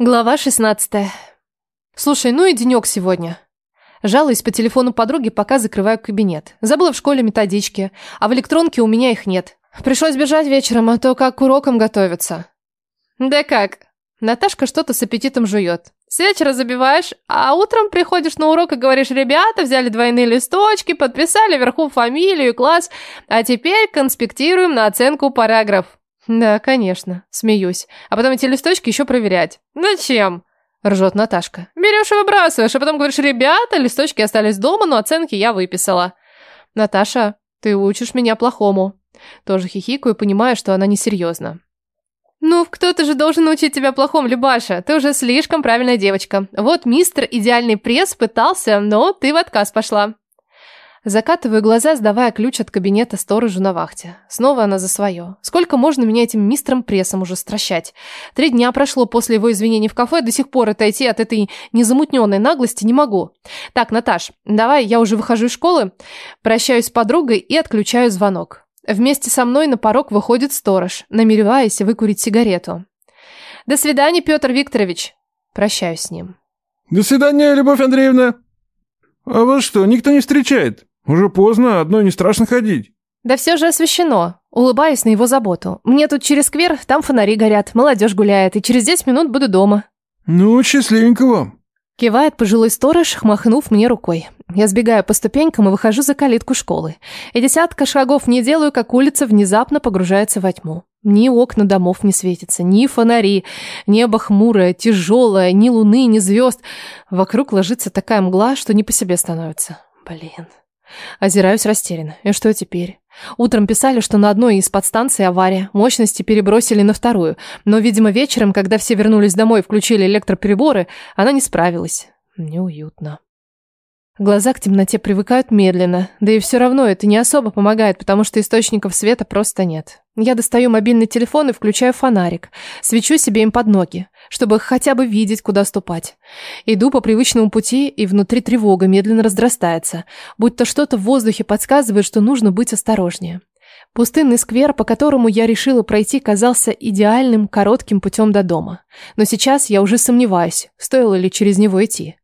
Глава 16. Слушай, ну и денек сегодня. Жалуюсь по телефону подруги, пока закрываю кабинет. Забыла в школе методички, а в электронке у меня их нет. Пришлось бежать вечером, а то как к урокам готовиться. Да как? Наташка что-то с аппетитом жует. С вечера забиваешь, а утром приходишь на урок и говоришь, ребята взяли двойные листочки, подписали вверху фамилию и класс, а теперь конспектируем на оценку параграф. Да, конечно, смеюсь. А потом эти листочки еще проверять. Зачем? Ржет Наташка. Берешь и выбрасываешь, а потом говоришь, ребята, листочки остались дома, но оценки я выписала. Наташа, ты учишь меня плохому. Тоже хихикаю, понимая, что она несерьезна. «Ну, кто-то же должен научить тебя плохому, Любаша. Ты уже слишком правильная девочка. Вот мистер Идеальный пресс пытался, но ты в отказ пошла». Закатываю глаза, сдавая ключ от кабинета сторожу на вахте. Снова она за свое. Сколько можно меня этим мистером прессом уже стращать? Три дня прошло после его извинений в кафе, до сих пор отойти от этой незамутненной наглости не могу. Так, Наташ, давай, я уже выхожу из школы, прощаюсь с подругой и отключаю звонок. Вместе со мной на порог выходит сторож, намереваясь выкурить сигарету. «До свидания, Петр Викторович!» Прощаюсь с ним. «До свидания, Любовь Андреевна!» «А вас что, никто не встречает? Уже поздно, одной не страшно ходить». Да все же освещено. Улыбаюсь на его заботу. Мне тут через сквер, там фонари горят, молодежь гуляет, и через 10 минут буду дома. Ну, счастливенько вам. Кивает пожилой сторож, махнув мне рукой. Я сбегаю по ступенькам и выхожу за калитку школы. И десятка шагов не делаю, как улица внезапно погружается во тьму. Ни окна домов не светятся, ни фонари. Небо хмурое, тяжелое, ни луны, ни звезд. Вокруг ложится такая мгла, что не по себе становится. Блин. Озираюсь растерянно. И что теперь? Утром писали, что на одной из подстанций авария. Мощности перебросили на вторую. Но, видимо, вечером, когда все вернулись домой и включили электропереборы, она не справилась. Неуютно. Глаза к темноте привыкают медленно, да и все равно это не особо помогает, потому что источников света просто нет. Я достаю мобильный телефон и включаю фонарик, свечу себе им под ноги, чтобы хотя бы видеть, куда ступать. Иду по привычному пути, и внутри тревога медленно разрастается, будто что-то в воздухе подсказывает, что нужно быть осторожнее. Пустынный сквер, по которому я решила пройти, казался идеальным коротким путем до дома. Но сейчас я уже сомневаюсь, стоило ли через него идти.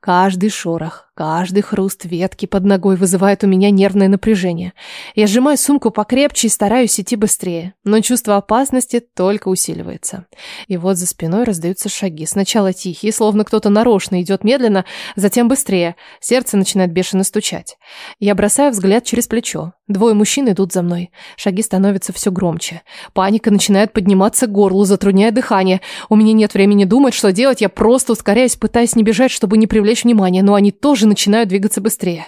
Каждый шорох, каждый хруст ветки под ногой вызывает у меня нервное напряжение. Я сжимаю сумку покрепче и стараюсь идти быстрее, но чувство опасности только усиливается. И вот за спиной раздаются шаги. Сначала тихие, словно кто-то нарочно идет медленно, затем быстрее. Сердце начинает бешено стучать. Я бросаю взгляд через плечо. Двое мужчин идут за мной. Шаги становятся все громче. Паника начинает подниматься к горлу, затрудняя дыхание. У меня нет времени думать, что делать. Я просто ускоряюсь, пытаясь не бежать, чтобы не привлечь внимания, но они тоже начинают двигаться быстрее.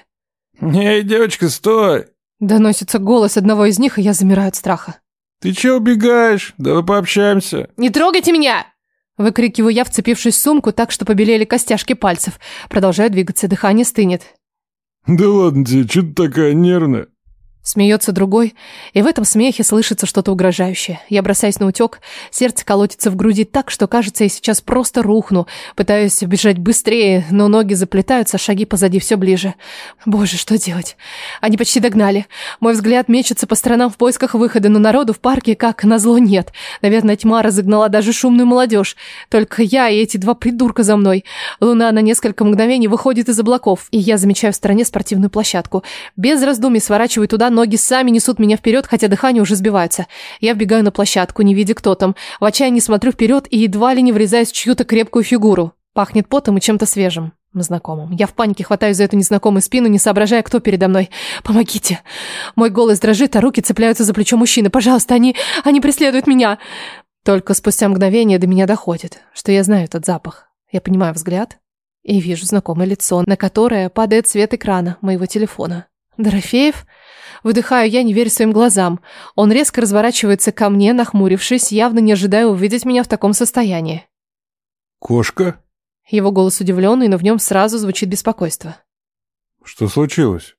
«Эй, девочка, стой!» Доносится голос одного из них, и я замираю от страха. «Ты че убегаешь? Давай пообщаемся». «Не трогайте меня!» Выкрикиваю я, вцепившись в сумку так, что побелели костяшки пальцев. Продолжаю двигаться, дыхание стынет. «Да ладно тебе, что ты такая нервная?» Смеется другой, и в этом смехе слышится что-то угрожающее. Я бросаюсь на утек, сердце колотится в груди так, что кажется, я сейчас просто рухну. Пытаюсь бежать быстрее, но ноги заплетаются, шаги позади все ближе. Боже, что делать? Они почти догнали. Мой взгляд мечется по сторонам в поисках выхода, но народу в парке, как назло, нет. Наверное, тьма разогнала даже шумную молодежь. Только я и эти два придурка за мной. Луна на несколько мгновений выходит из облаков, и я замечаю в стороне спортивную площадку. Без раздумий сворачиваю туда, Ноги сами несут меня вперед, хотя дыхание уже сбивается. Я вбегаю на площадку, не видя кто там. В отчаянии смотрю вперед и едва ли не врезаюсь в чью-то крепкую фигуру. Пахнет потом и чем-то свежим. Знакомым. Я в панике хватаюсь за эту незнакомую спину, не соображая, кто передо мной. «Помогите!» Мой голос дрожит, а руки цепляются за плечо мужчины. «Пожалуйста, они... они преследуют меня!» Только спустя мгновение до меня доходит, что я знаю этот запах. Я понимаю взгляд и вижу знакомое лицо, на которое падает свет экрана моего телефона. «Дорофеев?» Выдыхаю я, не веря своим глазам. Он резко разворачивается ко мне, нахмурившись, явно не ожидая увидеть меня в таком состоянии. «Кошка?» Его голос удивленный, но в нем сразу звучит беспокойство. «Что случилось?»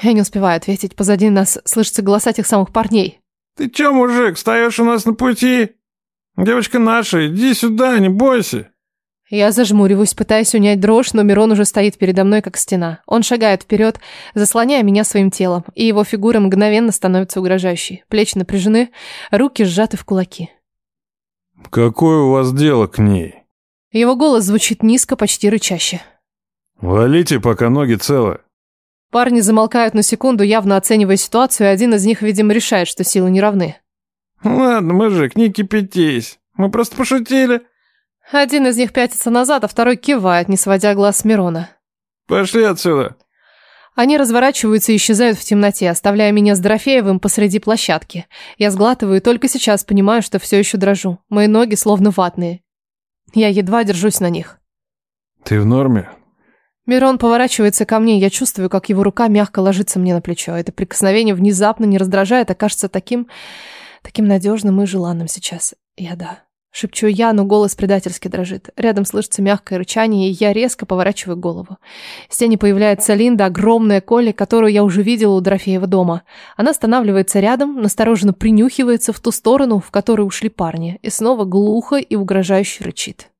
Я не успеваю ответить. Позади нас слышатся голоса тех самых парней. «Ты чё, мужик, стоишь у нас на пути? Девочка наша, иди сюда, не бойся!» Я зажмуриваюсь, пытаясь унять дрожь, но Мирон уже стоит передо мной, как стена. Он шагает вперед, заслоняя меня своим телом, и его фигура мгновенно становится угрожающей. Плечи напряжены, руки сжаты в кулаки. «Какое у вас дело к ней?» Его голос звучит низко, почти рычаще. «Валите, пока ноги целы». Парни замолкают на секунду, явно оценивая ситуацию, и один из них, видимо, решает, что силы не равны. «Ладно, мужик, не кипятись. Мы просто пошутили». Один из них пятится назад, а второй кивает, не сводя глаз с Мирона. «Пошли отсюда». Они разворачиваются и исчезают в темноте, оставляя меня с Дорофеевым посреди площадки. Я сглатываю и только сейчас понимаю, что все еще дрожу. Мои ноги словно ватные. Я едва держусь на них. «Ты в норме?» Мирон поворачивается ко мне, я чувствую, как его рука мягко ложится мне на плечо. Это прикосновение внезапно не раздражает, а кажется таким... таким надежным и желанным сейчас. Я да. Шепчу я, но голос предательски дрожит. Рядом слышится мягкое рычание, и я резко поворачиваю голову. В стене появляется Линда, огромная Коля, которую я уже видела у Дорофеева дома. Она останавливается рядом, настороженно принюхивается в ту сторону, в которую ушли парни, и снова глухо и угрожающе рычит.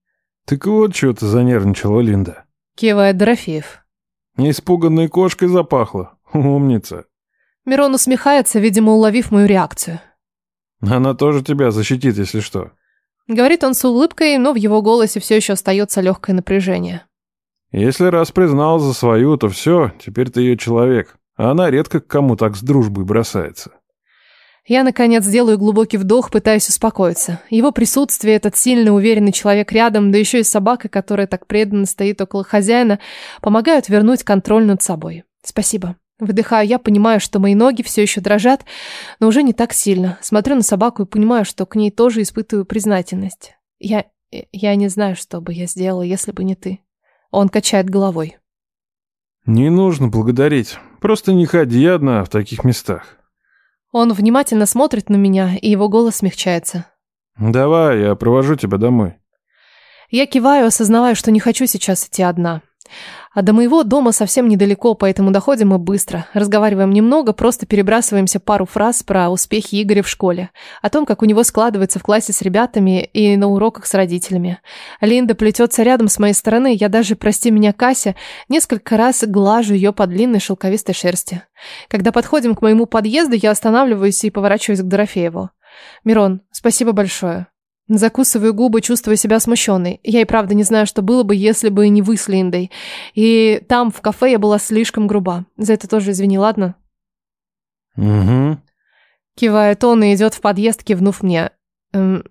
«Так вот, чего ты занервничала, Линда?» Кивает Дорофеев. «Испуганной кошкой запахло. Умница». Мирон усмехается, видимо, уловив мою реакцию. «Она тоже тебя защитит, если что». Говорит он с улыбкой, но в его голосе все еще остается легкое напряжение. Если раз признал за свою, то все, теперь ты ее человек. А она редко к кому так с дружбой бросается. Я, наконец, делаю глубокий вдох, пытаясь успокоиться. Его присутствие, этот сильный, уверенный человек рядом, да еще и собака, которая так преданно стоит около хозяина, помогают вернуть контроль над собой. Спасибо. Выдыхаю я, понимаю, что мои ноги все еще дрожат, но уже не так сильно. Смотрю на собаку и понимаю, что к ней тоже испытываю признательность. Я... я не знаю, что бы я сделала, если бы не ты. Он качает головой. Не нужно благодарить. Просто не ходи одна в таких местах. Он внимательно смотрит на меня, и его голос смягчается. Давай, я провожу тебя домой. Я киваю, осознавая, что не хочу сейчас идти одна. А до моего дома совсем недалеко, поэтому доходим мы быстро. Разговариваем немного, просто перебрасываемся пару фраз про успехи Игоря в школе, о том, как у него складывается в классе с ребятами и на уроках с родителями. Линда плетется рядом с моей стороны, я даже, прости меня, Кася, несколько раз глажу ее по длинной шелковистой шерсти. Когда подходим к моему подъезду, я останавливаюсь и поворачиваюсь к Дорофееву. «Мирон, спасибо большое. Закусываю губы, чувствуя себя смущенной. Я и правда не знаю, что было бы, если бы не вы с Линдой. И там, в кафе, я была слишком груба. За это тоже извини, ладно? Угу. Кивает он и идет в подъезд, кивнув мне. Эм,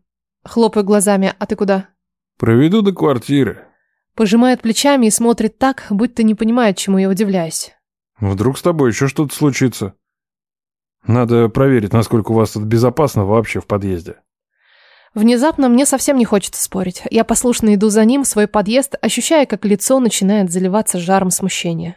хлопаю глазами. А ты куда? Проведу до квартиры. Пожимает плечами и смотрит так, будто не понимает, чему я удивляюсь. Вдруг с тобой еще что-то случится. Надо проверить, насколько у вас тут безопасно вообще в подъезде. Внезапно мне совсем не хочется спорить. Я послушно иду за ним в свой подъезд, ощущая, как лицо начинает заливаться жаром смущения.